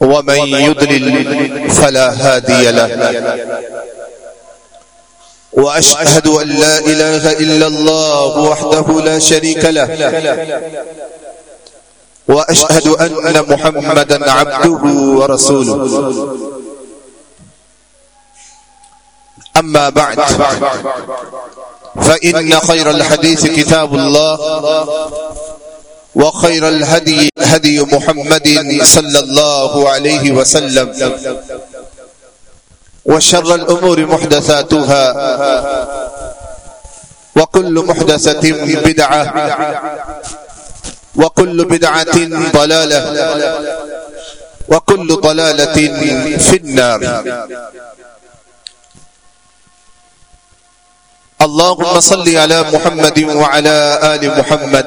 ومن يضلل فلا هادي له. وأشهد أن لا إله إلا الله وحده لا شريك له. وأشهد أن محمدا عبده ورسوله. أما بعد، فإن خير الحديث كتاب الله. وخير الهدي هدي محمد صلى الله عليه وسلم وشر الأمور محدثاتها وكل محدثة بدعة وكل بدعة ضلالة وكل ضلالة في النار. اللهم صل على محمد وعلى آل محمد.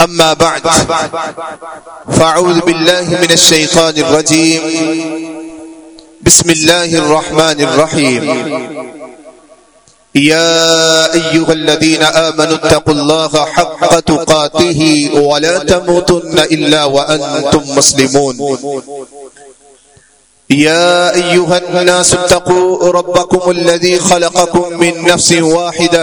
أما بعد، فأعوذ بالله من الشيطان الرجيم. بسم الله الرحمن الرحيم. يا أيها الذين آمنوا اتقوا الله حق تقاته ولا تموتن إلا وأنتم مسلمون. يا أيها الناس اتقوا ربكم الذي خلقكم من نفس واحدة.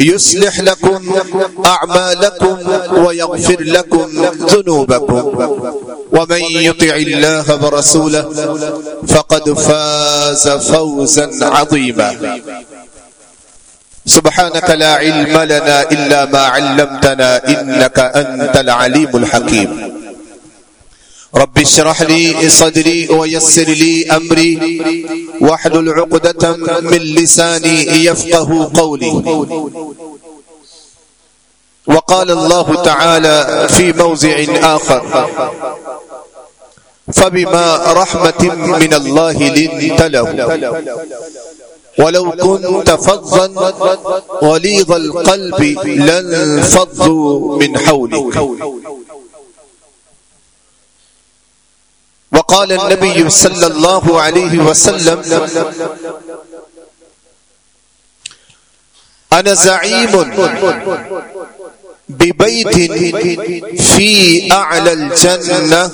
يصلح لكم أعمالكم ويغفر لكم ذنوبكم. ومن يطع الله ورسوله فقد فاز فوزا عظيما. سبحانك لا علم لنا إلا ما علمتنا إنك أنت العليم الحكيم. رب اشرح لي صدري ويسر لي أمري واحلل عقدة من لساني يفقه قولي. وقال الله تعالى في موضع آخر، فبما رحمة من الله لنت له. ولو كنت فظا غليظ القلب لانفضوا من حولك. وقال النبي صلى الله عليه وسلم، أنا زعيم ببيت في أعلى الجنة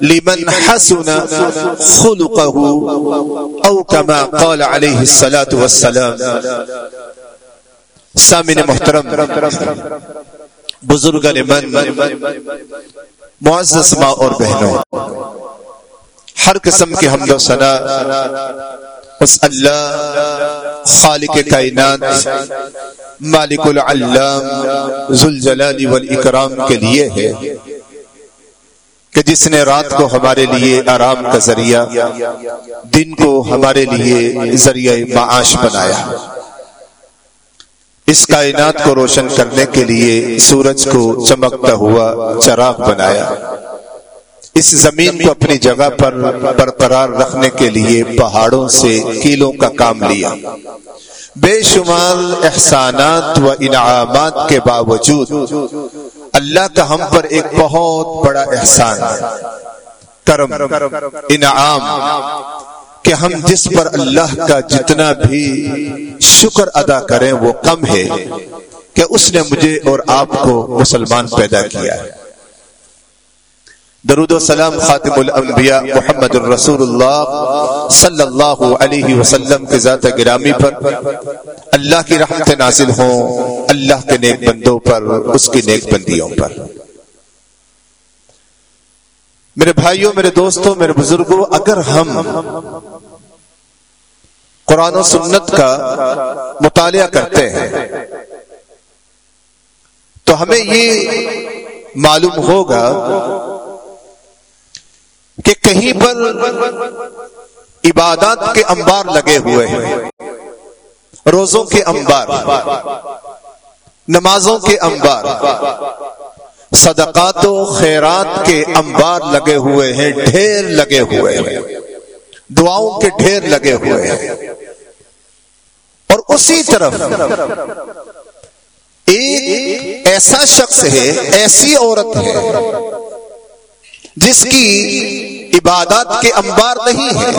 لمن حسن خلقه أو كما قال عليه الصلاة والسلام. سامن محترم، بزرگان من معزز ماں اور بہنوں، ہر قسم کی حمد و ثنا، اس اللہ، خالق کائنات، مالک العلام، ذوالجلال والاکرام کے لیے ہے کہ جس نے رات کو ہمارے لیے آرام کا ذریعہ، دن کو ہمارے لیے ذریعہ معاش بنایا۔ اس کائنات کو روشن کرنے کے لیے سورج کو چمکتا ہوا چراغ بنایا۔ اس زمین کو اپنی جگہ پر برقرار رکھنے کے لیے پہاڑوں سے کیلوں کا کام لیا۔ بے شمار احسانات و انعامات کے باوجود اللہ کا ہم پر ایک بہت بڑا احسان ہے۔ کرم، انعام کہ ہم جس پر اللہ کا جتنا بھی شکر ادا کریں وہ کم ہے کہ اس نے مجھے اور آپ کو مسلمان پیدا کیا ہے۔ درود و سلام خاتم الانبیاء محمد الرسول اللہ صلی اللہ علیہ وسلم کے ذات گرامی پر۔ اللہ کی رحمت نازل ہوں، اللہ کے نیک بندوں پر، اس کی نیک بندیوں پر۔ میرے بھائیوں، میرے دوستوں، میرے بزرگوں، اگر ہم قرآن و سنت کا مطالعہ کرتے ہیں، تو ہمیں یہ معلوم ہوگا کہ کہیں پر عبادات کے انبار لگے ہوئے ہیں، روزوں کے انبار، نمازوں کے انبار صدقات و خیرات کے انبار لگے ہوئے ہیں، ڈھیر لگے ہوئے ہیں۔ دعاؤں کے ڈھیر لگے ہوئے ہیں۔ اور اسی طرف ایک ایسا شخص ہے، ایسی عورت ہے، جس کی عبادات کے انبار نہیں ہے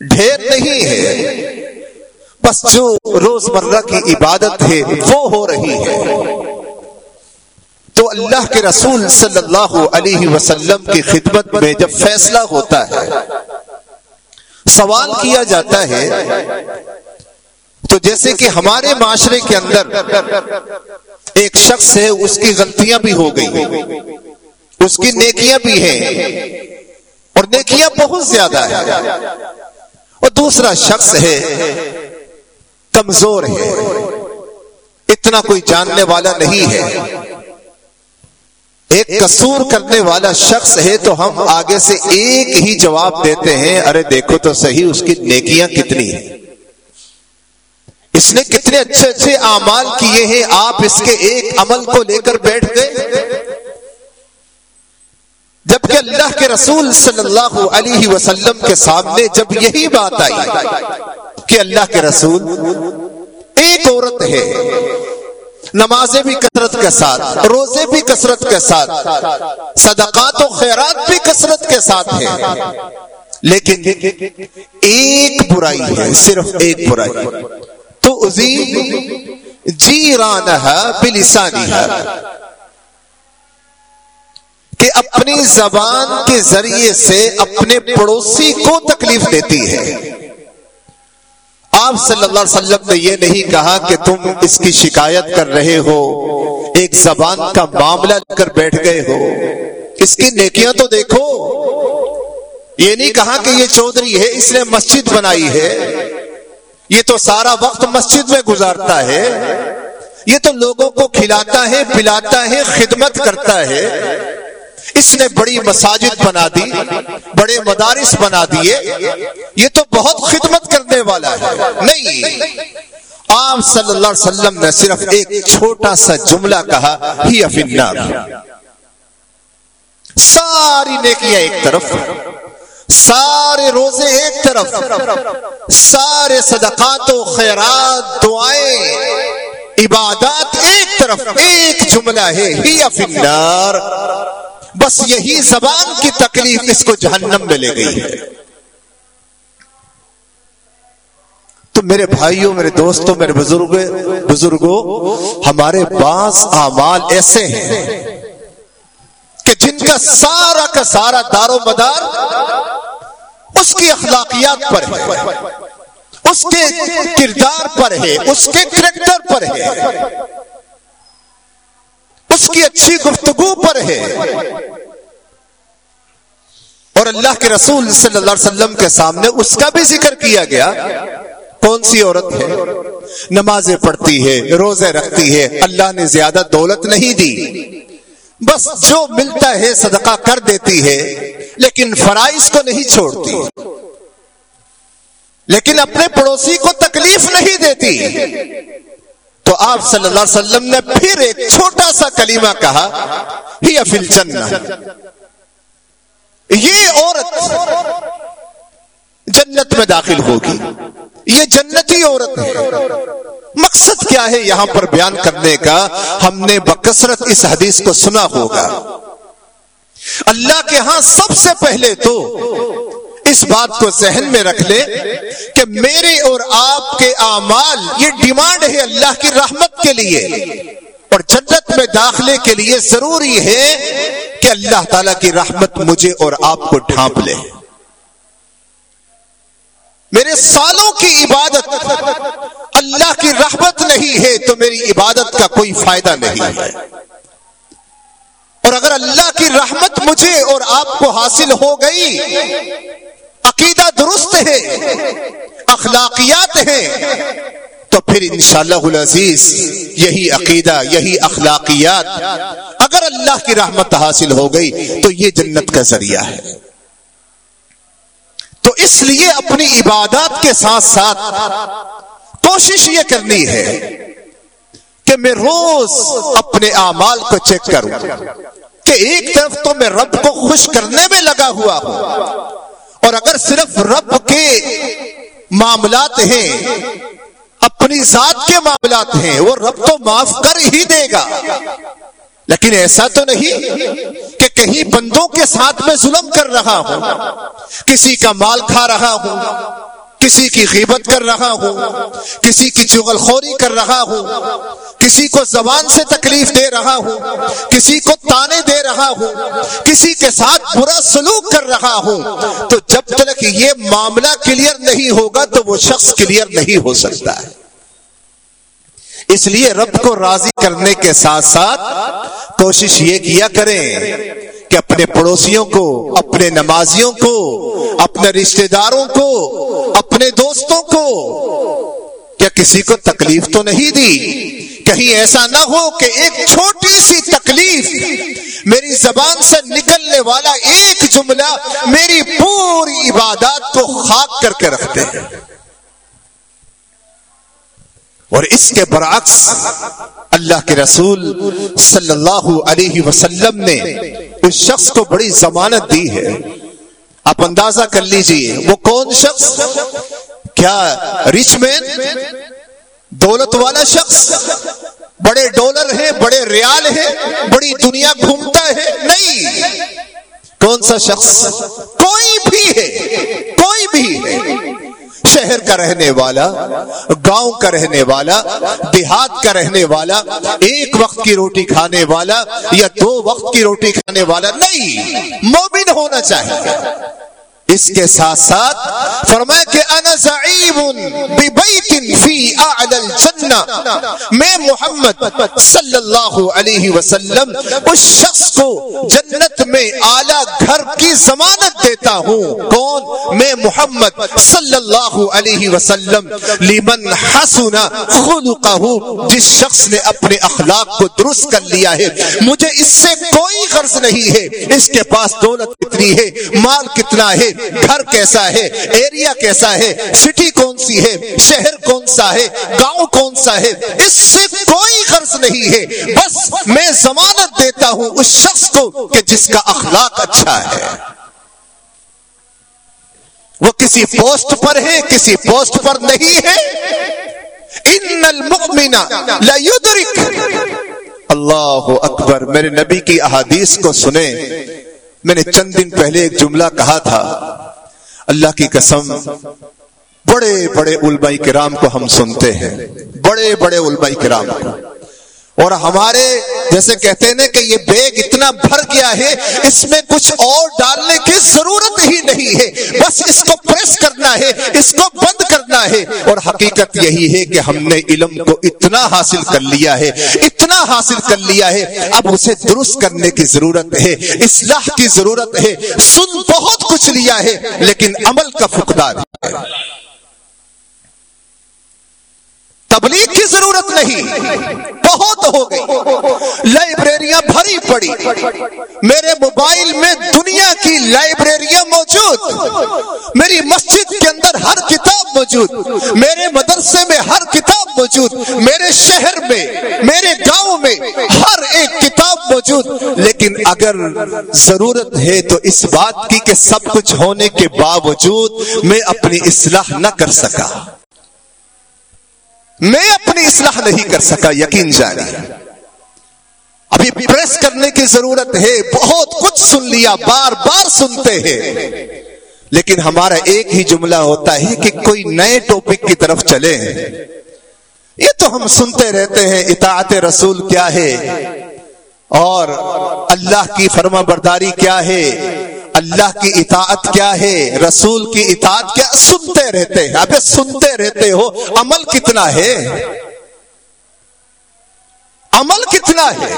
ڈھیر نہیں ہے بس جو روز مرہ کی عبادت ہے، وہ ہو رہی ہے۔ تو اللہ کے رسول صلی اللہ علیہ وسلم کی خدمت میں جب فیصلہ ہوتا ہے، سوال کیا جاتا ہے، تو جیسے کہ ہمارے معاشرے کے اندر ایک شخص ہے، اس کی غلطیاں بھی ہو گئی اس کی نیکیاں بھی ہیں، اور نیکیاں بہت زیادہ ہیں۔ اور دوسرا شخص ہے، کمزور ہے، اتنا کوئی جاننے والا نہیں ہے۔ ایک قصور کرنے والا شخص ہے تو ہم آگے سے ایک ہی جواب دیتے ہیں، ارے دیکھو تو صحیح، اس کی نیکیاں کتنی ہیں۔ اس نے کتنے اچھے اچھے اعمال کیے ہیں، آپ اس کے ایک عمل کو لے کر بیٹھ گئے۔ جبکہ اللہ کے رسول صلی اللہ علیہ وسلم کے سامنے جب یہی بات آئی کہ اللہ کے رسول ایک عورت ہے نمازیں بھی کثرت کے ساتھ، روزے بھی کثرت کے ساتھ، صدقات و خیرات بھی کثرت کے ساتھ ہیں۔ لیکن ایک برائی ہے، صرف ایک برائی۔ تو جی رانا بلسانی ہے کہ اپنی زبان کے ذریعے سے اپنے پڑوسی کو تکلیف دیتی ہے۔ آپ صلی اللہ علیہ وسلم نے یہ نہیں کہا کہ تم اس کی شکایت کر رہے ہو، ایک زبان کا معاملہ کر بیٹھ گئے ہو۔ اس کی نیکیاں تو دیکھو۔ یہ نہیں کہا کہ یہ چودھری ہے، اس نے مسجد بنائی ہے۔ یہ تو سارا وقت مسجد میں گزارتا ہے۔ یہ تو لوگوں کو کھلاتا ہے، پلاتا ہے، خدمت کرتا ہے۔ اس نے بڑی مساجد بنا دی، بڑے مدارس بنا دیے۔ یہ تو بہت خدمت کرنے والا ہے۔ نہیں۔ آپ صلی اللہ علیہ وسلم نے صرف ایک چھوٹا سا جملہ کہا، ہی افنار ساری نیکیاں ایک طرف، سارے روزے ایک طرف، سارے صدقات و خیرات، دعائیں، عبادات ایک طرف۔ ایک جملہ ہے، ہی افنار بس یہی زبان کی تکلیف اس کو جہنم میں لے گئی ہے۔ تو میرے بھائیوں، میرے دوستوں، میرے بزرگ بزرگوں، ہمارے بعض اعمال ایسے ہیں کہ جن کا سارا کا سارا دار و مدار اس کی اخلاقیات پر ہے، اس کے کردار پر ہے، اس کے کریکٹر پر ہے۔ اس کی اچھی گفتگو پر ہے۔ اور اللہ کے رسول صلی اللہ علیہ وسلم کے سامنے اس کا بھی ذکر کیا گیا۔ کون سی عورت ہے؟ نمازیں پڑھتی ہے، روزے رکھتی ہے، اللہ نے زیادہ دولت نہیں دی۔ بس جو ملتا ہے صدقہ کر دیتی ہے، لیکن فرائض کو نہیں چھوڑتی۔ لیکن اپنے پڑوسی کو تکلیف نہیں دیتی۔ تو آپ صلی اللہ علیہ وسلم نے پھر ایک چھوٹا سا کلمہ کہا، ہی افل یہ عورت جنت میں داخل ہوگی۔ یہ جنتی عورت ہے۔ مقصد کیا ہے یہاں پر بیان کرنے کا؟ ہم نے بکثرت اس حدیث کو سنا ہوگا۔ اللہ کے ہاں سب سے پہلے تو اس بات کو ذہن میں رکھ لے کہ میرے اور آپ کے اعمال یہ ڈیمانڈ ہے اللہ کی رحمت کے لیے اور جنت میں داخلے کے لیے ضروری ہے کہ اللہ تعالی کی رحمت مجھے اور آپ کو ڈھانپ لے۔ میرے سالوں کی عبادت اللہ کی رحمت نہیں ہے تو میری عبادت کا کوئی فائدہ نہیں ہے۔ اور اگر اللہ کی رحمت مجھے اور آپ کو حاصل ہو گئی عقیدہ درست ہے، اخلاقیات ہیں، تو پھر انشاءاللہ العزیز یہی عقیدہ، یہی اخلاقیات اگر اللہ کی رحمت حاصل ہو گئی تو یہ جنت کا ذریعہ ہے۔ تو اس لیے اپنی عبادات کے ساتھ ساتھ کوشش یہ کرنی ہے کہ میں روز اپنے اعمال کو چیک کروں کہ ایک طرف تو میں رب کو خوش کرنے میں لگا ہوا ہوں اور اگر صرف رب کے معاملات ہیں، اپنی ذات کے معاملات ہیں، وہ رب تو معاف کر ہی دے گا۔ لیکن ایسا تو نہیں کہ کہیں بندوں کے ساتھ میں ظلم کر رہا ہوں، کسی کا مال کھا رہا ہوں کسی کی غیبت کر رہا ہوں، کسی کی چغل خوری کر رہا ہوں، کسی کو زبان سے تکلیف دے رہا ہوں، کسی کو تانے دے رہا ہوں، کسی کے ساتھ برا سلوک کر رہا ہوں، تو جب تک یہ معاملہ کلیئر نہیں ہوگا تو وہ شخص کلیئر نہیں ہو سکتا ہے۔ اس لیے رب کو راضی کرنے کے ساتھ ساتھ کوشش یہ کیا کریں۔ کہ اپنے پڑوسیوں کو، اپنے نمازیوں کو، اپنے رشتہ داروں کو، اپنے دوستوں کو۔ کیا کسی کو تکلیف تو نہیں دی؟ کہیں ایسا نہ ہو کہ ایک چھوٹی سی تکلیف میری زبان سے نکلنے والا ایک جملہ میری پوری عبادات کو خاک کر کے رکھتے ہیں۔ اور اس کے برعکس اللہ کے رسول صلی اللہ علیہ وسلم نے اس شخص کو بڑی ضمانت دی ہے، آپ اندازہ کر لیجیے، وہ کون شخص؟ کیا رچ مین دولت والا شخص؟ بڑے ڈالر ہیں، بڑے ریال ہیں، بڑی دنیا گھومتا ہے، نہیں۔ کون سا شخص؟ کوئی بھی ہے، کوئی بھی ہے۔ شہر کا رہنے والا، گاؤں کا رہنے والا، دیہات کا رہنے والا، ایک وقت کی روٹی کھانے والا یا دو وقت کی روٹی کھانے والا نہیں، مومن ہونا چاہیے۔ اس کے ساتھ ساتھ فرمایا کہ انا زعیم ببیت فی اعلی الجنہ۔ میں محمد صلی اللہ علیہ وسلم اس شخص کو جنت میں اعلی گھر کی ضمانت دیتا ہوں۔ کون؟ میں محمد صلی اللہ علیہ وسلم۔ لمن حسن خلقه جس شخص نے اپنے اخلاق کو درست کر لیا ہے۔ مجھے اس سے کوئی غرض نہیں ہے۔ اس کے پاس دولت کتنی ہے؟ مال کتنا ہے؟ گھر کیسا ہے؟ ایریا کیسا ہے؟ سٹی کون سی ہے؟ شہر کون سا ہے؟ گاؤں کون سا ہے؟ اس سے کوئی غرض نہیں ہے۔ بس میں ضمانت دیتا ہوں اس شخص کو کہ جس کا اخلاق اچھا ہے۔ وہ کسی پوسٹ پر ہے، کسی پوسٹ پر نہیں ہے۔ ان المؤمن لا يدرك اللہ اکبر، میرے نبی کی احادیث کو سنیں۔ میں نے چند دن پہلے ایک جملہ کہا تھا، اللہ کی قسم، بڑے بڑے علماء کرام کو ہم سنتے ہیں، بڑے بڑے علماء کرام کو۔ اور ہمارے جیسے کہتے ہیں کہ یہ بیگ اتنا بھر گیا ہے، اس میں کچھ اور ڈالنے کی ضرورت ہی نہیں ہے۔ بس اس کو پریس کرنا ہے، اس کو بند کرنا ہے۔ اور حقیقت یہی ہے کہ ہم نے علم کو اتنا حاصل کر لیا ہے، اتنا حاصل کر لیا ہے۔ اب اسے درست کرنے کی ضرورت ہے، اصلاح کی ضرورت ہے۔ سن بہت کچھ لیا ہے، لیکن عمل کا فقدان ہے۔ تبلیغ کی ضرورت نہیں۔ بہت ہو گئی۔ لائبریریاں بھری پڑی۔ میرے موبائل میں دنیا کی لائبریریاں موجود۔ میری مسجد کے اندر ہر کتاب موجود۔ میرے مدرسے میں ہر کتاب موجود۔ میرے شہر میں، میرے گاؤں میں ہر ایک کتاب موجود۔ لیکن اگر ضرورت ہے تو اس بات کی کہ سب کچھ ہونے کے باوجود میں اپنی اصلاح نہ کر سکا۔ میں اپنی اصلاح نہیں کر سکا، یقین جاری۔ ابھی پریس کرنے کی ضرورت ہے، بہت کچھ سن لیا، بار بار سنتے ہیں۔ لیکن ہمارا ایک ہی جملہ ہوتا ہے کہ کوئی نئے ٹاپک کی طرف چلے۔ یہ تو ہم سنتے رہتے ہیں، اطاعت رسول کیا ہے؟ اور اللہ کی فرما برداری کیا ہے؟ اللہ کی اطاعت کیا ہے؟ رسول کی اطاعت کیا؟ سنتے رہتے ہیں۔ ابھی سنتے رہتے ہو۔ عمل کتنا ہے؟ عمل کتنا ہے؟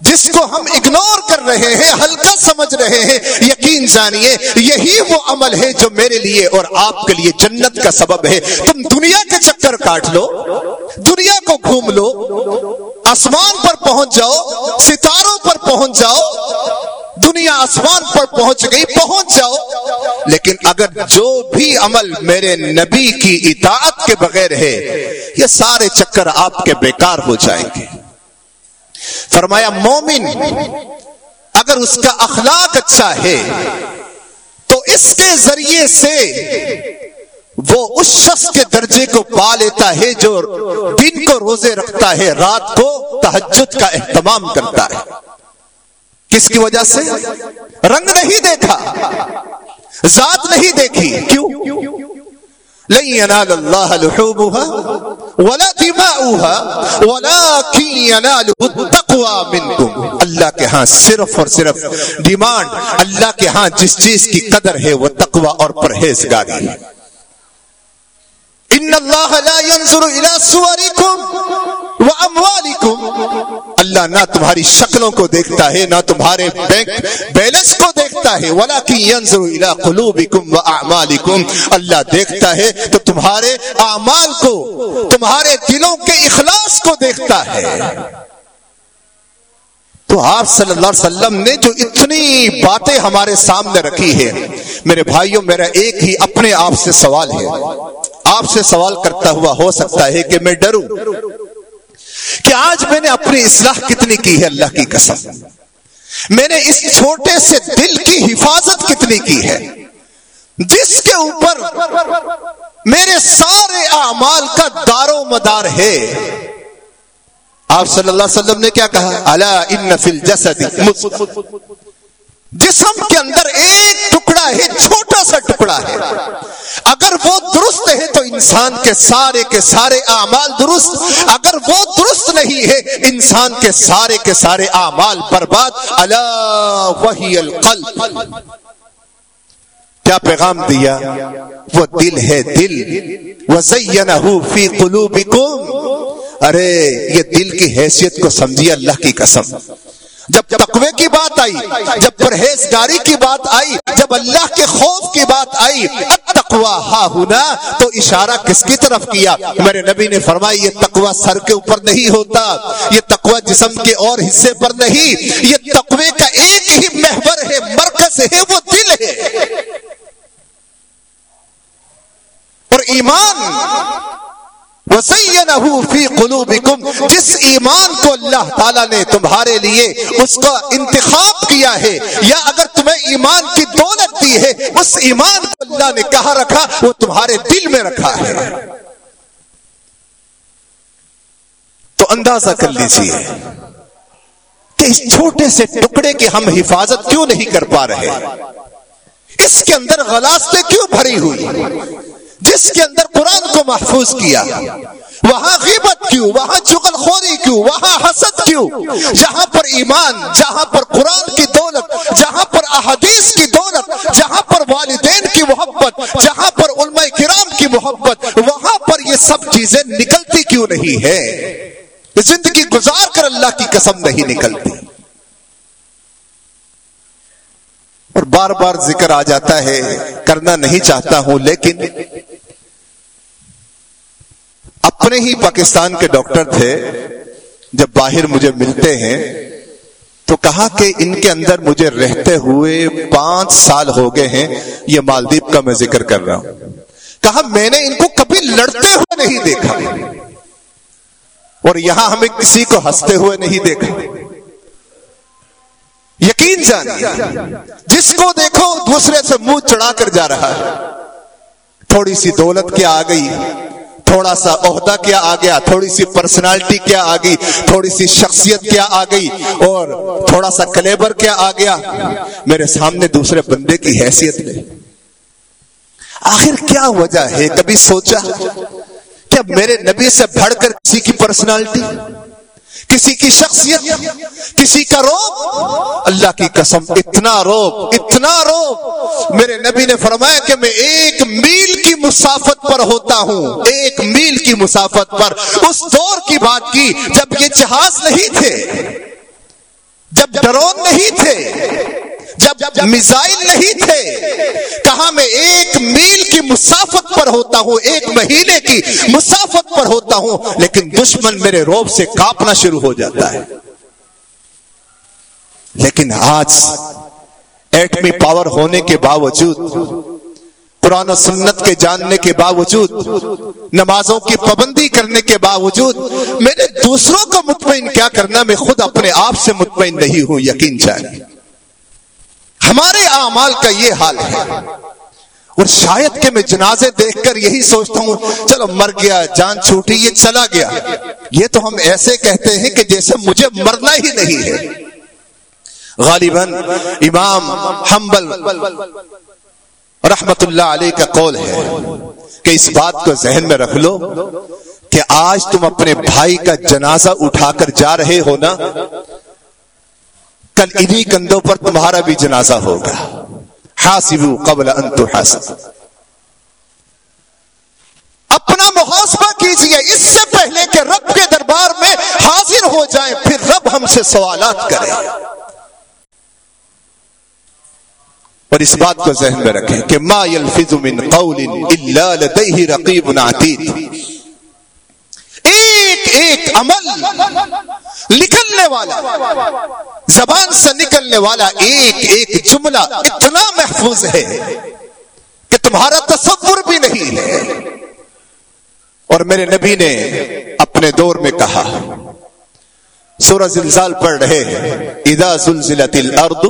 جس کو ہم اگنور کر رہے ہیں، ہلکا سمجھ رہے ہیں۔ یقین جانیے، یہی وہ عمل ہے جو میرے لیے اور آپ کے لیے جنت کا سبب ہے۔ تم دنیا کے چکر کاٹ لو، دنیا کو گھوم لو، آسمان پر پہنچ جاؤ، ستاروں پر پہنچ جاؤ۔ دنیا آسمان پر پہنچ گئی، پہنچ جاؤ۔ لیکن اگر جو بھی عمل میرے نبی کی اطاعت کے بغیر ہے، یہ سارے چکر آپ کے بیکار ہو جائیں گے۔ فرمایا، مومن، اگر اس کا اخلاق اچھا ہے، تو اس کے ذریعے سے وہ اس شخص کے درجے کو پا لیتا ہے جو دن کو روزے رکھتا ہے، رات کو تحجد کا اہتمام کرتا ہے۔ کس کی وجہ سے رنگ نہیں دیکھا، ذات نہیں دیکھی، کیوں؟ لن ينال الله لحومها ولا دماؤها ولكن يناله التقوى منكم اللہ کے ہاں صرف اور صرف ڈیمانڈ، اللہ کے ہاں جس چیز کی قدر ہے وہ تقوی اور پرہیزگاری۔ ان اللہ لا ينظر الى صوركم واموالكم اللہ نہ تمہاری شکلوں کو دیکھتا ہے، نہ تمہارے بینک بیلنس کو دیکھتا ہے ولكن ينظر الى قلوبكم واعمالكم اللہ دیکھتا ہے تو تمہارے اعمال کو، تمہارے دلوں کے اخلاص کو دیکھتا ہے۔ تو آپ صلی اللہ علیہ وسلم نے جو اتنی باتیں ہمارے سامنے رکھی ہے میرے بھائیوں، میرا ایک ہی اپنے آپ سے سوال ہے۔ آپ سے سوال کرتا ہوا ہو سکتا ہے کہ میں ڈروں۔ کہ آج میں نے اپنی اصلاح کتنی کی ہے اللہ کی قسم؟ میں نے اس چھوٹے سے دل کی حفاظت کتنی کی ہے؟ جس کے اوپر میرے سارے اعمال کا دار و مدار ہے۔ آپ صلی اللہ علیہ وسلم نے کیا کہا؟ اللہ ان فل جسد جسم کے اندر ایک ٹکڑا ہے، چھوٹا سا ٹکڑا ہے۔ اگر وہ درست ہے تو انسان کے سارے کے سارے اعمال درست۔ اگر وہ درست نہیں ہے، انسان کے سارے کے سارے اعمال برباد۔ اللہ وہی القلب۔ کیا پیغام دیا؟ وہ دل ہے دل۔ وہ فی قلوبکم ارے، یہ دل کی حیثیت کو سمجھیے، اللہ کی قسم۔ جب تقوی کی بات آئی، جب پرہیزگاری کی بات آئی، جب اللہ کے خوف کی بات آئی تقوا ہا ہونا تو اشارہ کس کی طرف کیا؟ میرے نبی نے فرمایا، یہ تقوا سر کے اوپر نہیں ہوتا، یہ تقوا جسم کے اور حصے پر نہیں، یہ تقوی کا ایک ہی محور ہے، مرکز ہے، وہ دل ہے۔ اور ایمان فی قلوبکم جس ایمان کو اللہ تعالیٰ نے تمہارے لیے اس کا انتخاب کیا ہے، یا اگر تمہیں ایمان کی دولت دی ہے، اس ایمان کو اللہ نے کہاں رکھا؟ وہ تمہارے دل میں رکھا ہے۔ تو اندازہ کر لیجیے کہ اس چھوٹے سے ٹکڑے کی ہم حفاظت کیوں نہیں کر پا رہے؟ اس کے اندر غلاستے کیوں بھری ہوئی؟ جس کے اندر قرآن کو محفوظ کیا، وہاں غیبت کیوں، وہاں چگل خوری کیوں، وہاں حسد کیوں؟ جہاں پر ایمان، جہاں پر قرآن کی دولت، جہاں پر احادیث کی دولت، جہاں پر والدین کی محبت، جہاں پر علماء کرام کی محبت، وہاں پر یہ سب چیزیں نکلتی کیوں نہیں ہے زندگی گزار کر اللہ کی قسم نہیں نکلتی۔ اور بار بار ذکر آ جاتا ہے، کرنا نہیں چاہتا ہوں، لیکن اپنے ہی پاکستان کے ڈاکٹر تھے، جب باہر مجھے ملتے ہیں، تو کہا کہ ان کے اندر مجھے رہتے ہوئے پانچ سال ہو گئے ہیں، یہ مالدیپ کا میں ذکر کر رہا ہوں۔ کہا، میں نے ان کو کبھی لڑتے ہوئے نہیں دیکھا۔ اور یہاں ہمیں کسی کو ہنستے ہوئے نہیں دیکھا۔ یقین جانیے جس کو دیکھو دوسرے سے منہ چڑھا کر جا رہا ہے۔ تھوڑی سی دولت کیا آ گئی، تھوڑا سا عہدہ کیا آ گیا، تھوڑی سی پرسنالٹی کیا آ گئی، تھوڑی سی شخصیت کیا آ گئی اور تھوڑا سا کلیبر کیا آ گیا۔ میرے سامنے دوسرے بندے کی حیثیت لے۔ آخر کیا وجہ ہے؟ کبھی سوچا؟ کہ میرے نبی سے بڑھ کر کسی کی پرسنالٹی کسی کی شخصیت، کسی کا روب، اللہ کی قسم، اتنا روب اتنا روب۔ میرے نبی نے فرمایا کہ میں ایک میل کی مسافت پر ہوتا ہوں، ایک میل کی مسافت پر۔ اس دور کی بات کی، جب یہ جہاز نہیں تھے۔ جب ڈرون نہیں تھے، جب میزائل نہیں تھے کہا میں ایک میل کی مسافت پر ہوتا ہوں، ایک مہینے کی مسافت پر ہوتا ہوں، لیکن دشمن میرے روب سے کاپنا شروع ہو جاتا ہے۔ لیکن آج ایٹمی پاور ہونے کے باوجود قرآن و سنت کے جاننے کے باوجود، نمازوں کی پابندی کرنے کے باوجود میں نے دوسروں کو مطمئن کیا کرنا، میں خود اپنے آپ سے مطمئن نہیں ہوں، یقین چاہیے ہمارے اعمال کا یہ حال ہے۔ اور شاید کہ میں جنازے دیکھ کر یہی سوچتا ہوں، چلو مر گیا، جان چھوٹی، یہ چلا گیا۔ یہ تو ہم ایسے کہتے ہیں کہ جیسے مجھے مرنا ہی نہیں ہے۔ غالباً امام حنبل رحمت اللہ علیہ کا قول ہے کہ اس بات کو ذہن میں رکھ لو کہ آج تم اپنے بھائی کا جنازہ اٹھا کر جا رہے ہو نا، کل انہی کندھوں پر تمہارا بھی جنازہ ہوگا۔ حاسبو قبل ان تحاسب۔ اپنا محاسبہ کیجیے، اس سے پہلے کہ رب کے دربار میں حاضر ہو جائیں پھر رب ہم سے سوالات کرے۔ اور اس بات کو ذہن میں رکھیں کہ ما يلفظ من قول الا لديه رقیب عتید ایک ایک عمل نکلنے والا، زبان سے نکلنے والا ایک ایک جملہ اتنا محفوظ ہے کہ تمہارا تصور بھی نہیں ہے۔ اور میرے نبی نے اپنے دور میں کہا سورہ زلزال پڑھ رہے ہیں۔ اذا زلزلت الارض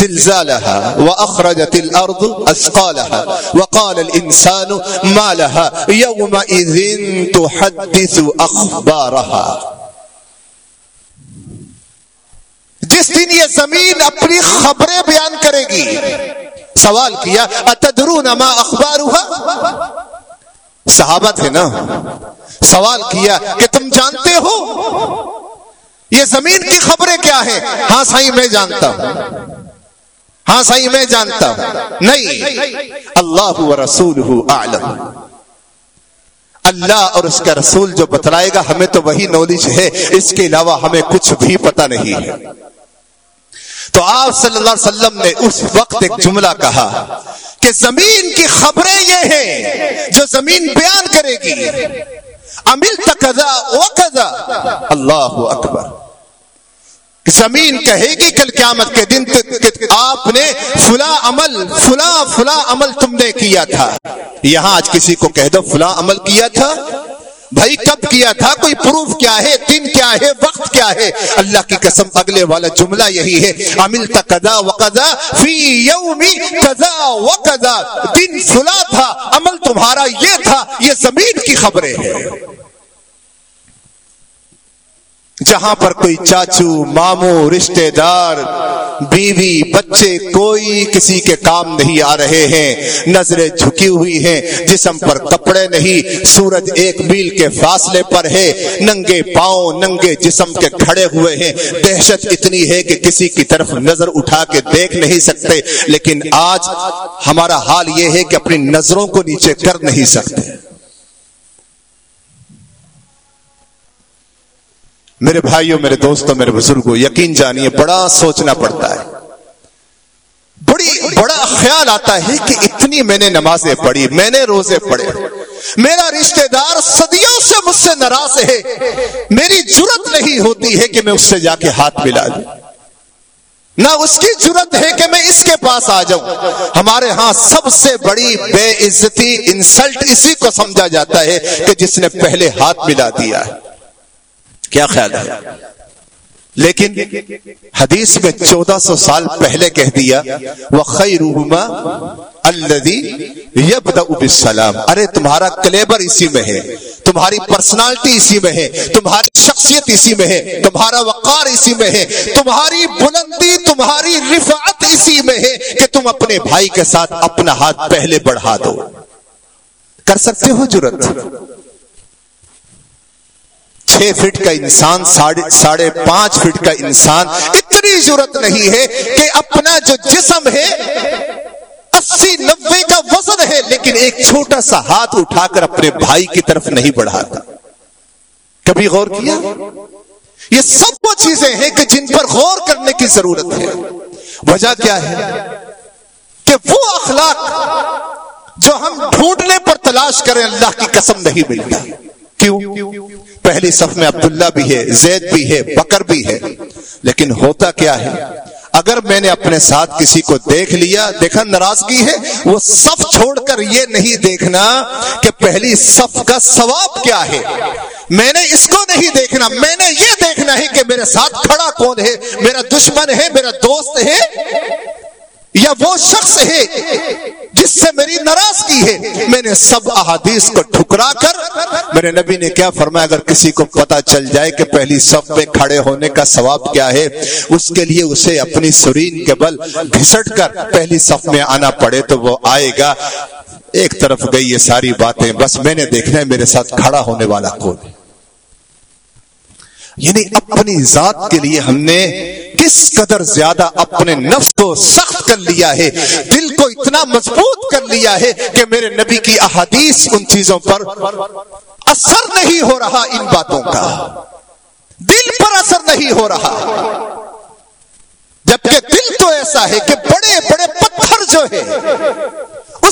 زلزالها واخرجت الارض اثقالها وقال الانسان ما لها يومئذ تحدث اخبارها جس دن یہ زمین اپنی خبریں بیان کرے گی۔ سوال کیا اتدرون ما اخبار صحابہ تھے نا۔ سوال کیا کہ تم جانتے ہو؟ یہ زمین کی خبریں کیا ہیں؟ ہاں سائی، میں جانتا ہوں۔ ہاں سائی، میں جانتا ہوں۔ نہیں، اللہ رسول اعلم۔ اللہ اور اس کا رسول جو بتلائے گا، ہمیں تو وہی نالج ہے۔ اس کے علاوہ ہمیں کچھ بھی پتہ نہیں ہے۔ تو آپ صلی اللہ علیہ وسلم نے اس وقت ایک جملہ کہا کہ زمین کی خبریں یہ ہیں، جو زمین بیان کرے گی۔ امل تقضا وقضا۔ اللہ اکبر۔ زمین کہے گی کل قیامت کے دن آپ نے فلا عمل، فلا فلا عمل تم نے کیا تھا۔ یہاں آج کسی کو کہہ دو فلا عمل کیا تھا؟ بھائی، کب کیا تھا؟ کوئی پروف کیا ہے؟ دن کیا ہے؟ وقت کیا ہے؟ اللہ کی قسم، اگلے والا جملہ یہی ہے۔ عمل تقدا وقدا فی یومی قضا وقدا دن فلا تھا، عمل تمہارا یہ تھا، یہ زمین کی خبریں ہیں۔ جہاں پر کوئی چاچو ماموں رشتہ دار، بیوی، بچے کوئی کسی کے کام نہیں آ رہے ہیں۔ نظریں جھکی ہوئی ہیں، جسم پر کپڑے نہیں۔ سورج ایک میل کے فاصلے پر ہے۔ ننگے پاؤں، ننگے جسم کے کھڑے ہوئے ہیں۔ دہشت اتنی ہے کہ کسی کی طرف نظر اٹھا کے دیکھ نہیں سکتے۔ لیکن آج ہمارا حال یہ ہے کہ اپنی نظروں کو نیچے کر نہیں سکتے۔ میرے بھائیوں، میرے دوستوں، میرے بزرگوں، یقین جانیے، بڑا سوچنا پڑتا ہے۔ بڑی، بڑا خیال آتا ہے کہ اتنی میں نے نمازیں پڑھی، میں نے روزے پڑھے۔ میرا رشتہ دار صدیوں سے مجھ سے ناراض ہے۔ میری ضرورت نہیں ہوتی ہے کہ میں اس سے جا کے ہاتھ ملا دوں۔ نہ اس کی ضرورت ہے کہ میں اس کے پاس آ جاؤں۔ ہمارے ہاں سب سے بڑی بے عزتی، انسلٹ اسی کو سمجھا جاتا ہے کہ جس نے پہلے ہاتھ ملا دیا ہے۔ کیا خیال ہے؟ لیکن حدیث میں چودہ سو سال پہلے کہہ دیا وہ خی روحما الدی ارے، تمہارا کلیبر اسی میں ہے، تمہاری پرسنالٹی اسی میں ہے، تمہاری شخصیت اسی میں ہے، تمہارا وقار اسی میں ہے، تمہاری بلندی، تمہاری رفعت اسی میں ہے کہ تم اپنے بھائی کے ساتھ اپنا ہاتھ پہلے بڑھا دو۔ کر سکتے ہو ضرورت چھ فٹ کا انسان، ساڑھے پانچ فٹ کا انسان، اتنی ضرورت نہیں ہے کہ اپنا جو جسم ہے، اسی نبے کا وزن ہے، لیکن ایک چھوٹا سا ہاتھ اٹھا کر اپنے بھائی کی طرف نہیں بڑھاتا۔ کبھی غور کیا؟ یہ سب وہ چیزیں ہیں کہ جن پر غور کرنے کی ضرورت ہے۔ وجہ کیا ہے؟ کہ وہ اخلاق جو ہم ڈھونڈنے پر تلاش کریں، اللہ کی قسم نہیں ملتا۔ کیوں؟ پہلی صف میں عبداللہ بھی ہے، زید بھی ہے، بکر بھی ہے۔ لیکن ہوتا کیا ہے؟ اگر میں نے اپنے ساتھ کسی کو دیکھ لیا، دیکھا ناراضگی ہے، وہ صف چھوڑ کر یہ نہیں دیکھنا کہ پہلی صف کا ثواب کیا ہے۔ میں نے اس کو نہیں دیکھنا، میں نے یہ دیکھنا ہے کہ میرے ساتھ کھڑا کون ہے، میرا دشمن ہے، میرا دوست ہے۔ یا وہ شخص ہے جس سے میری ناراضگی ہے؟ میں نے سب احادیث کو ٹھکرا کر میرے نبی نے کیا فرمایا، اگر کسی کو پتا چل جائے کہ پہلی سب پہ کھڑے ہونے کا ثواب کیا ہے، اس کے لیے اسے اپنی سرین کے بل گھسٹ کر پہلی صف میں آنا پڑے تو وہ آئے گا۔ ایک طرف گئی یہ ساری باتیں، بس میں نے دیکھنا ہے میرے ساتھ کھڑا ہونے والا کون یعنی اپنی ذات کے لیے ہم نے کس قدر زیادہ اپنے نفس کو سخت کر لیا ہے، دل کو اتنا مضبوط کر لیا ہے کہ میرے نبی کی احادیث ان چیزوں پر اثر نہیں ہو رہا ان باتوں کا۔ دل پر اثر نہیں ہو رہا۔ جبکہ دل تو ایسا ہے کہ بڑے بڑے پتھر جو ہے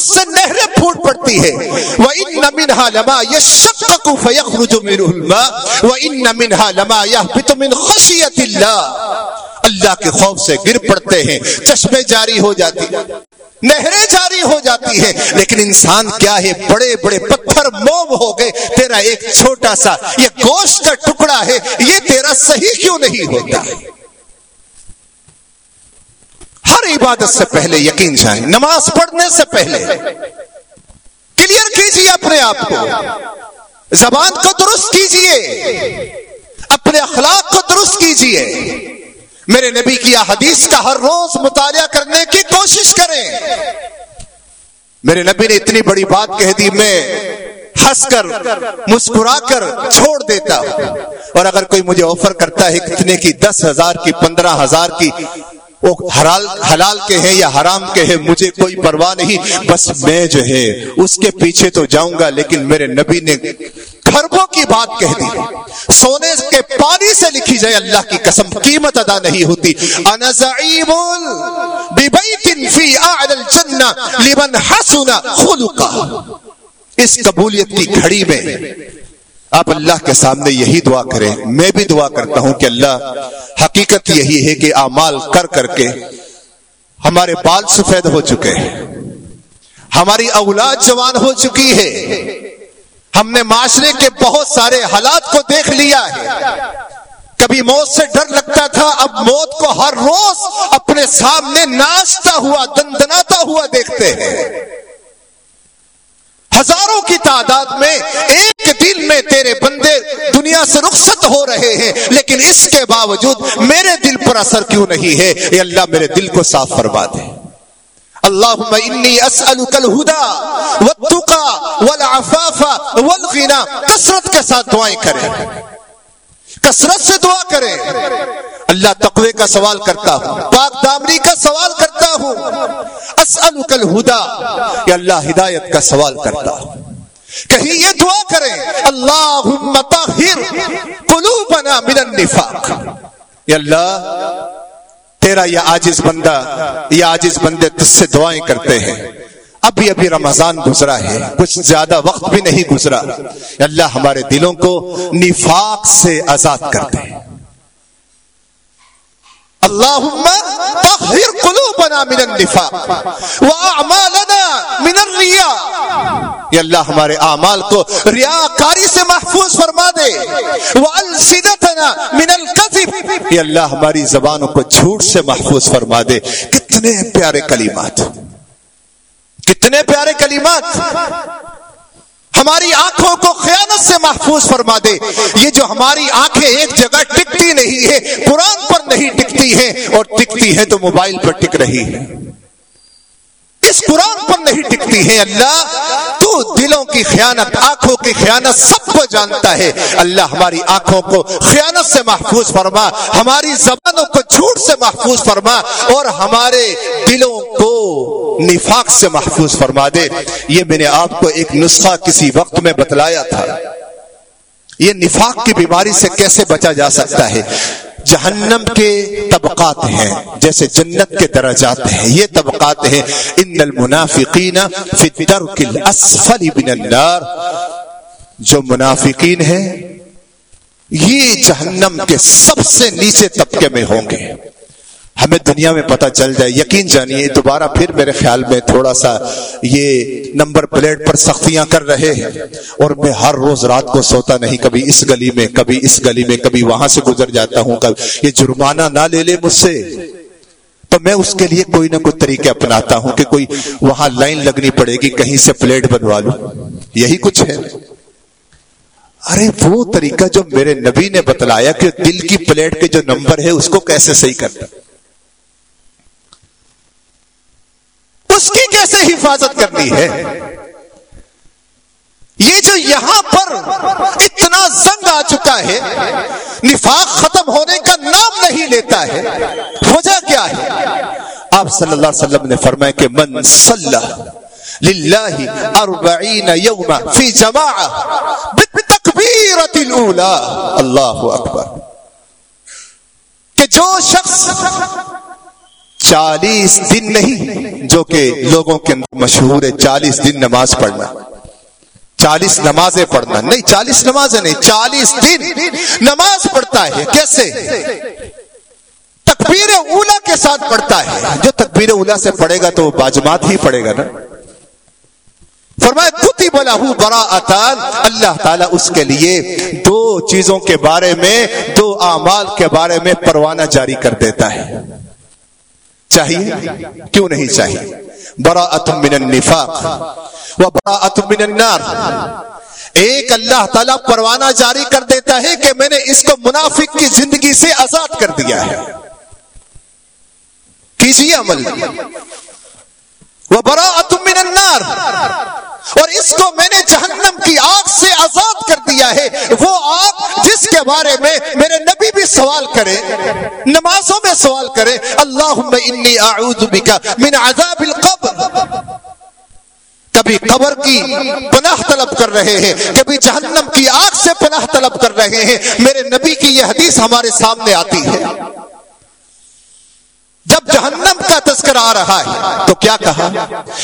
اس سے نہریں پھوٹ پڑتی ہے وَإِنَّ مِنْهَا لَمَا يَشَّقَّقُ فَيَخْرُجُ مِنْهُ الْمَاءُ۔ وَإِنَّ مِنْهَا لَمَا يَهْبِطُ مِنْ خَشِيَةِ اللَّهِ۔ اللہ کے خوف سے گر پڑتے ہیں، چشمے جاری ہو جاتی، نہریں جاری ہو جاتی ہیں۔ لیکن انسان کیا ہے، بڑے بڑے پتھر موم ہو گئے۔ تیرا ایک چھوٹا سا یہ گوشت کا ٹکڑا ہے، یہ تیرا صحیح کیوں نہیں ہوتا؟ ہر عبادت سے پہلے یقین چاہیں نماز پڑھنے سے پہلے۔ کلیئر کیجیے اپنے آپ کو۔ زبان کو درست کیجیے اپنے اخلاق کو درست کیجیے میرے نبی کی حدیث کا ہر روز مطالعہ کرنے کی کوشش کریں۔ میرے نبی نے اتنی بڑی بات کہہ دی، میں ہنس کر، مسکرا کر چھوڑ دیتا۔ اور اگر کوئی مجھے آفر کرتا ہے کتنے کی دس ہزار کی، پندرہ ہزار کی وہ حلال حلال کے ہیں یا حرام کے ہیں مجھے کوئی پرواہ نہیں، بس میں جو ہے اس کے پیچھے تو جاؤں گا، لیکن میرے نبی نے خربوں کی بات کہہ دی۔ سونے کے پانی سے لکھی جائے اللہ کی قسم، قیمت ادا نہیں ہوتی۔ انا زعیم ببیت فی اعلی الجنہ لمن حسن خلقا اس قبولیت کی گھڑی میں آپ اللہ کے سامنے یہی دعا کریں۔ میں بھی دعا کرتا ہوں کہ اللہ حقیقت یہی ہے کہ اعمال کر کر کے ہمارے بال سفید ہو چکے ہیں۔ ہماری اولاد جوان ہو چکی ہے۔ ہم نے معاشرے کے بہت سارے حالات کو دیکھ لیا ہے۔ کبھی موت سے ڈر لگتا تھا، اب موت کو ہر روز اپنے سامنے ناچتا ہوا، دندناتا ہوا دیکھتے ہیں۔ ہزاروں کی تعداد میں ایک دن میں تیرے بندے دنیا سے رخصت ہو رہے ہیں، لیکن اس کے باوجود میرے دل پر اثر کیوں نہیں ہے؟ یہ اللہ، میرے دل کو صاف فرما دے۔ اللهم انی اسالک الهدى والتقى والعفاف والغنى کثرت کے ساتھ دعائیں کریں۔ کثرت سے دعا کریں اللہ تقوی کا سوال کرتا ہوں، پاک دامری کا سوال کرتا ہوں۔ اسالک الهدى یا اللہ ہدایت کا سوال کرتا ہوں۔ کہیں یہ دعا کریں اللهم طهر قلوبنا من النفاق۔ یا اللہ، تیرا یہ آجز بندہ، یہ آجز بندے تجھ سے دعائیں کرتے ہیں۔ ابھی ابھی رمضان گزرا ہے، کچھ زیادہ وقت بھی نہیں گزرا۔ اللہ ہمارے دلوں کو نفاق سے آزاد کر دے۔ اللهم طهر قلوبنا من النفاق واعمالنا من الرياء یا اللہ ہمارے اعمال کو ریاکاری سے محفوظ فرما دے۔ والسنتنا من الكذب یا اللہ ہماری زبانوں کو جھوٹ سے محفوظ فرما دے۔ کتنے پیارے کلمات۔ کتنے پیارے کلمات ہماری آنکھوں کو خیانت سے محفوظ فرما دے۔ یہ جو ہماری آنکھیں ایک جگہ ٹکتی نہیں ہے، قرآن پر نہیں ٹکتی ہے اور ٹکتی ہے تو موبائل پر ٹک رہی ہے۔ اس قرآن پر نہیں ٹکتی ہے اللہ، تو دلوں کی خیانت، آنکھوں کی خیانت سب کو جانتا ہے۔ اللہ ہماری آنکھوں کو خیانت سے محفوظ فرما، ہماری زبانوں کو جھوٹ سے محفوظ فرما اور ہمارے دلوں کو نفاق سے محفوظ فرما دے۔ یہ میں نے آپ کو ایک نسخہ کسی وقت میں بتلایا تھا۔ یہ نفاق کی بیماری سے کیسے بچا جا سکتا ہے؟ جہنم کے طبقات ہیں، جیسے جنت کے درجات ہیں، یہ طبقات ہیں، ان المنافقین فی الدرک الاسفل من النار۔ جو منافقین ہیں، یہ جہنم کے سب سے نیچے طبقے میں ہوں گے۔ ہمیں دنیا میں پتہ چل جائے، یقین جانیے، دوبارہ پھر میرے خیال میں تھوڑا سا یہ نمبر پلیٹ پر سختیاں کر رہے ہیں۔ اور میں ہر روز رات کو سوتا نہیں، کبھی اس گلی میں، کبھی اس گلی میں، کبھی وہاں سے گزر جاتا ہوں۔ کبھی یہ جرمانہ نہ لے لے مجھ سے۔ تو میں اس کے لیے کوئی نہ کوئی طریقے اپناتا ہوں کہ کوئی وہاں لائن لگنی پڑے گی، کہیں سے پلیٹ بنوا لوں۔ یہی کچھ ہے۔ ارے، وہ طریقہ جو میرے نبی نے بتلایا کہ دل کی پلیٹ کے جو نمبر ہے، اس کو کیسے صحیح کرتا؟ اس کی کیسے حفاظت کرنی ہے؟ یہ جو یہاں پر اتنا زنگ آ چکا ہے، نفاق ختم ہونے کا نام نہیں لیتا ہے، وجہ کیا ہے؟ آپ صلی اللہ علیہ وسلم نے فرمایا کہ من صلی للہ اربعین یوم فی جماع بالتکبیرت الاولا اللہ اکبر۔ کہ جو شخص چالیس دن نہیں، جو کہ لوگوں کے اندر مشہور ہے، چالیس دن نماز پڑھنا۔ چالیس نمازیں پڑھنا۔ نہیں، چالیس نمازیں نہیں، چالیس دن نماز پڑھتا ہے۔ کیسے؟ تکبیر اولا کے ساتھ پڑھتا ہے۔ جو تکبیر اولا سے پڑھے گا تو وہ باجمات ہی پڑھے گا نا۔ فرمایا کتی بلا ہوں برا اللہ تعالیٰ اس کے لیے دو چیزوں کے بارے میں، دو اعمال کے بارے میں پروانہ جاری کر دیتا ہے۔ چاہیے؟ کیوں نہیں چاہیے؟ برا من النفاق و برا من النار۔ ایک اللہ تعالیٰ پروانہ جاری کر دیتا ہے کہ میں نے اس کو منافق کی زندگی سے آزاد کر دیا ہے۔ کیجیے عمل۔ وہ برا من النار۔ اور اس کو میں نے جہنم کی آگ سے آزاد کر دیا ہے۔ وہ آگ جس کے بارے میں میرے نبی بھی سوال کرے، نمازوں میں سوال کرے اللہ من عذاب القبر۔ کبھی قبر کی پناہ طلب کر رہے ہیں، کبھی جہنم کی آگ سے پناہ طلب کر رہے ہیں۔ میرے نبی کی یہ حدیث ہمارے سامنے آتی ہے۔ جب جہنم کا تذکر آ رہا ہے، تو کیا کہا؟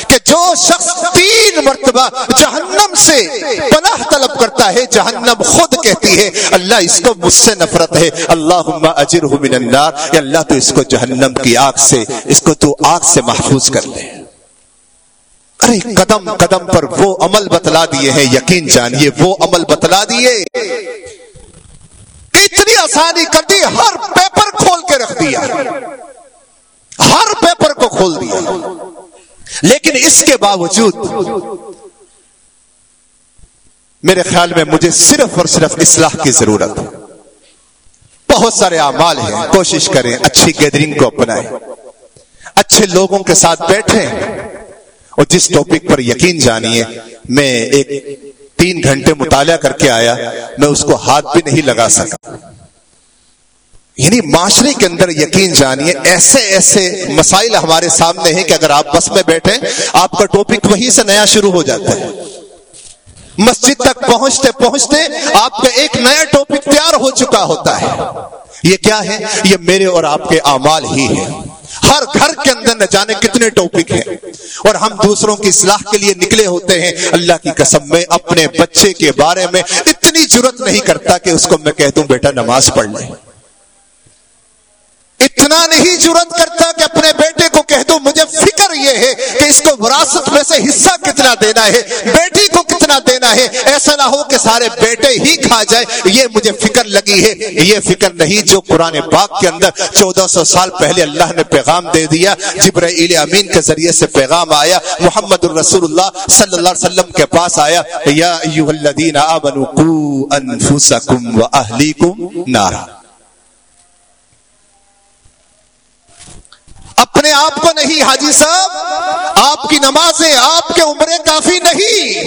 کہ جو شخص تین مرتبہ جہنم سے پناہ طلب کرتا ہے، جہنم خود کہتی ہے، اللہ اس کو مجھ سے نفرت ہے اللہ اجر من النار، یا اللہ تو اس کو جہنم کی آگ سے، اس کو تو آگ سے محفوظ کر لے۔ ارے، قدم قدم پر وہ عمل بتلا دیے ہیں، یقین جانیے، وہ عمل بتلا دیے۔ اتنی آسانی کر دی، ہر پیپر کھول کے رکھ دیا۔ ہر پیپر کو کھول دیا۔ لیکن اس کے باوجود میرے خیال میں مجھے صرف اور صرف اصلاح کی ضرورت ہے۔ بہت سارے اعمال ہیں۔ کوشش کریں اچھی گیدرنگ کو اپنائیں۔ اچھے لوگوں کے ساتھ بیٹھیں۔ اور جس ٹاپک پر یقین جانیے، میں ایک تین گھنٹے مطالعہ کر کے آیا، میں اس کو ہاتھ بھی نہیں لگا سکا۔ یعنی معاشرے کے اندر یقین جانیے، ایسے ایسے مسائل ہمارے سامنے ہیں کہ اگر آپ بس میں بیٹھے، آپ کا ٹاپک وہیں سے نیا شروع ہو جاتا ہے۔ مسجد تک پہنچتے پہنچتے آپ کا ایک نیا ٹاپک تیار ہو چکا ہوتا ہے۔ یہ کیا ہے؟ یہ میرے اور آپ کے اعمال ہی ہیں۔ ہر گھر کے اندر نہ جانے کتنے ٹاپک ہیں۔ اور ہم دوسروں کی اصلاح کے لیے نکلے ہوتے ہیں۔ اللہ کی قسم میں اپنے بچے کے بارے میں اتنی ضرورت نہیں کرتا کہ اس کو میں کہہ دوں، بیٹا نماز پڑھ لیں اتنا نہیں جرت کرتا کہ اپنے بیٹے کو کہہ دو، مجھے فکر یہ ہے کہ اس کو وراثت میں سے حصہ کتنا دینا ہے، بیٹی کو کتنا دینا ہے۔ ایسا نہ ہو کہ سارے بیٹے ہی کھا جائے یہ مجھے فکر لگی ہے۔ یہ فکر نہیں جو قرآن پاک کے اندر چودہ سو سال پہلے اللہ نے پیغام دے دیا۔ جبرائیل امین کے ذریعے سے پیغام آیا۔ محمد الرسول اللہ صلی اللہ علیہ وسلم کے پاس آیا۔ یا ایوہ الذین آمنوا قو انفسکم و اہلیکم نارا۔ اپنے آپ کو نہیں، حاجی صاحب، آپ کی نمازیں، آپ کے عمریں کافی نہیں۔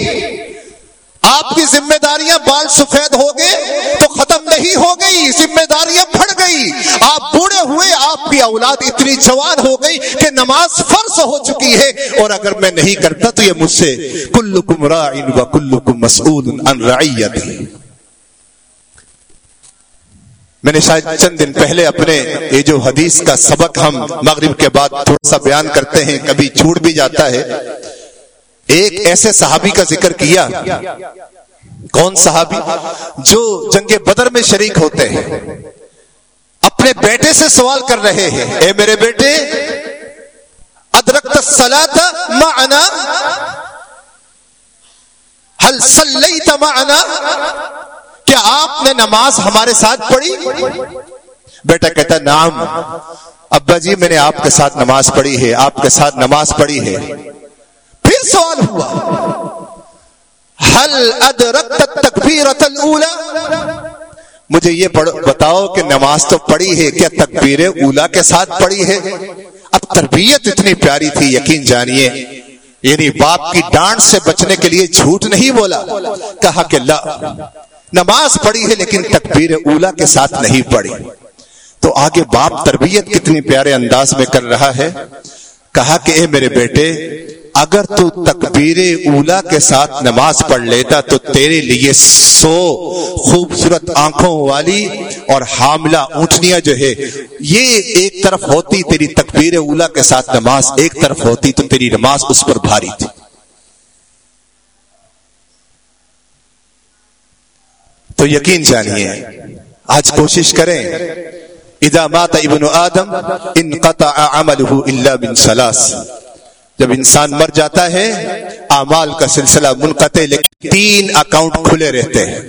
آپ کی ذمہ داریاں بال سفید ہو گئے تو ختم نہیں ہو گئی ذمہ داریاں پھڑ گئی۔ آپ بوڑھے ہوئے، آپ کی اولاد اتنی جوان ہو گئی کہ نماز فرض ہو چکی ہے۔ اور اگر میں نہیں کرتا تو یہ مجھ سے کلکم راعن و کلکم مسعود ان رعیتی۔ میں نے شاید چند دن پہلے اپنے یہ جو حدیث کا سبق ہم مغرب کے بعد تھوڑا سا بیان کرتے ہیں، کبھی چھوٹ بھی جاتا ہے۔ ایک ایسے صحابی کا ذکر کیا۔ کون صحابی؟ جو جنگ بدر میں شریک ہوتے ہیں۔ اپنے بیٹے سے سوال کر رہے ہیں۔ اے میرے بیٹے، ادرکت سلاد معنا؟ حل صلیت معنا؟ کیا آپ نے نماز ہمارے ساتھ پڑھی؟ بیٹا کہتا نام ابا جی میں نے آپ کے ساتھ نماز پڑھی ہے، آپ کے ساتھ نماز پڑھی ہے۔ پھر سوال ہوا حل ادرکت تکبیرت الاولا مجھے یہ بتاؤ کہ نماز تو پڑھی ہے، کیا تکبیر اولا کے ساتھ پڑھی ہے؟ اب تربیت اتنی پیاری تھی، یقین جانیے۔ یعنی باپ کی ڈانٹ سے بچنے کے لیے جھوٹ نہیں بولا، کہا کہ اللہ نماز پڑھی ہے لیکن تکبیر اولا کے ساتھ نہیں پڑھی۔ تو آگے باپ تربیت کتنی پیارے انداز میں کر رہا ہے۔ کہا کہ اے میرے بیٹے، اگر تو تکبیر اولا کے ساتھ نماز پڑھ لیتا تو تیرے لیے سو خوبصورت آنکھوں والی اور حاملہ اونٹنیاں جو ہے، یہ ایک طرف ہوتی تیری تکبیر اولا کے ساتھ نماز، ایک طرف ہوتی تو تیری نماز اس پر بھاری تھی۔ تو یقین جانیے۔ آج کوشش کریں۔ اذا مات ابن آدم انقطع عمله الا من ثلاث۔ جب انسان مر جاتا ہے، اعمال کا سلسلہ منقطع، لیکن تین اکاؤنٹ کھلے رہتے ہیں۔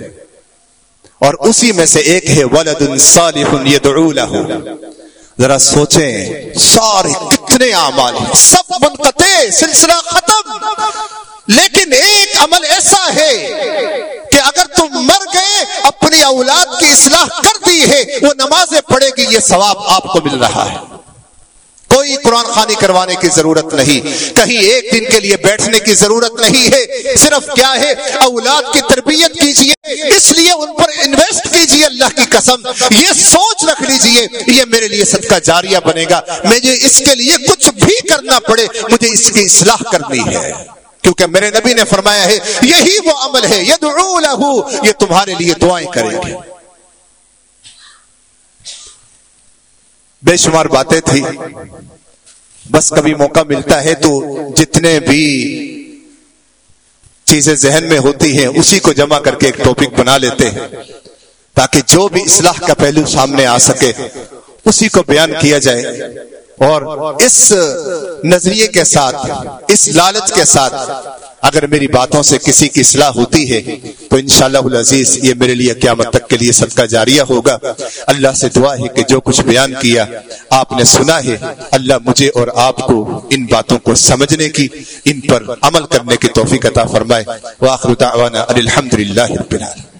اور اسی میں سے ایک ہے، ولد صالح یدعو له۔ ذرا سوچیں۔ سارے کتنے اعمال ہیں۔ سب منقطع سلسلہ ختم۔ لیکن ایک عمل ایسا ہے کہ اگر تم مر گئے، اپنی اولاد کی اصلاح کر دی ہے، وہ نمازیں پڑھے گی، یہ ثواب آپ کو مل رہا ہے۔ کوئی قرآن خانی کروانے کی ضرورت نہیں۔ کہیں ایک دن کے لیے بیٹھنے کی ضرورت نہیں ہے۔ صرف کیا ہے؟ اولاد کی تربیت کیجیے۔ اس لیے ان پر انویسٹ کیجیے اللہ کی قسم۔ یہ سوچ رکھ لیجیے۔ یہ میرے لیے صدقہ جاریہ بنے گا۔ مجھے اس کے لیے کچھ بھی کرنا پڑے۔ مجھے اس کی اصلاح کرنی ہے۔ کیونکہ میرے نبی نے فرمایا ہے، یہی وہ عمل ہے۔ یدعو لہو۔ یہ تمہارے لیے دعائیں کریں گے۔ بے شمار باتیں تھی بس کبھی موقع ملتا ہے تو جتنے بھی چیزیں ذہن میں ہوتی ہیں، اسی کو جمع کر کے ایک ٹاپک بنا لیتے ہیں۔ تاکہ جو بھی اصلاح کا پہلو سامنے آ سکے، اسی کو بیان کیا جائے۔ اور اس نظریے کے ساتھ، اس لالچ کے ساتھ اگر میری باتوں سے کسی کی اصلاح ہوتی ہے، تو انشاءاللہ العزیز یہ میرے لیے قیامت تک کے لیے صدقہ جاریہ ہوگا۔ اللہ سے دعا ہے کہ جو کچھ بیان کیا آپ نے سنا ہے، اللہ مجھے اور آپ کو ان باتوں کو سمجھنے کی، ان پر عمل کرنے کی توفیق عطا فرمائے۔ وآخر دعوانا الحمدللہ رب العالمين